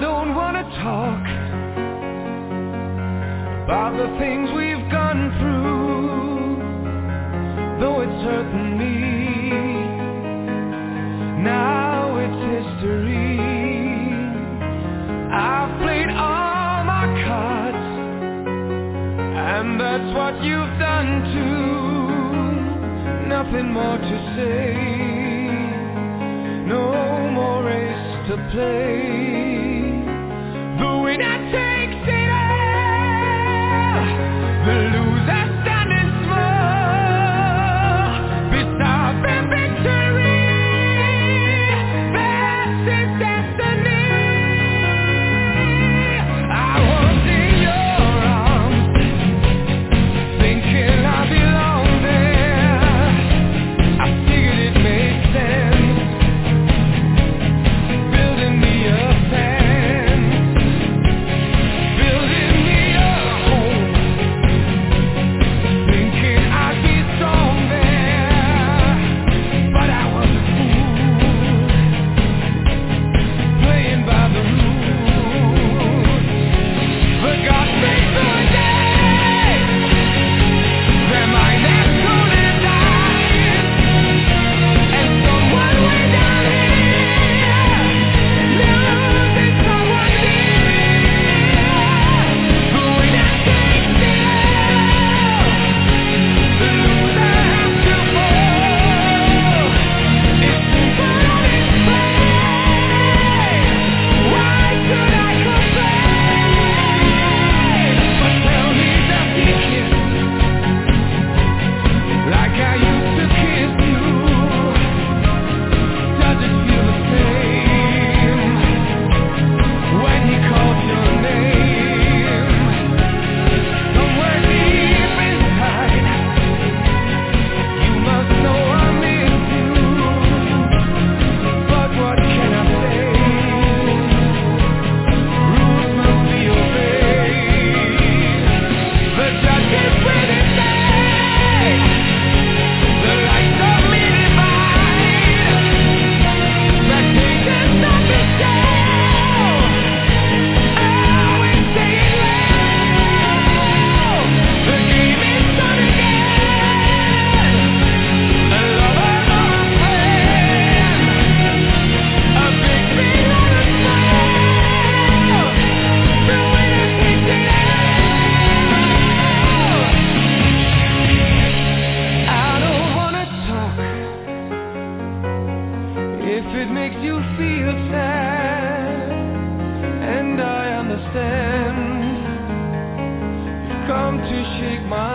talk about the things we've gone through, though it's hurting me. Now it's history. I've played all my cards, and that's what you've done too. Nothing more to say, no more race to play. if it makes you feel sad, and I understand. You've come to shake my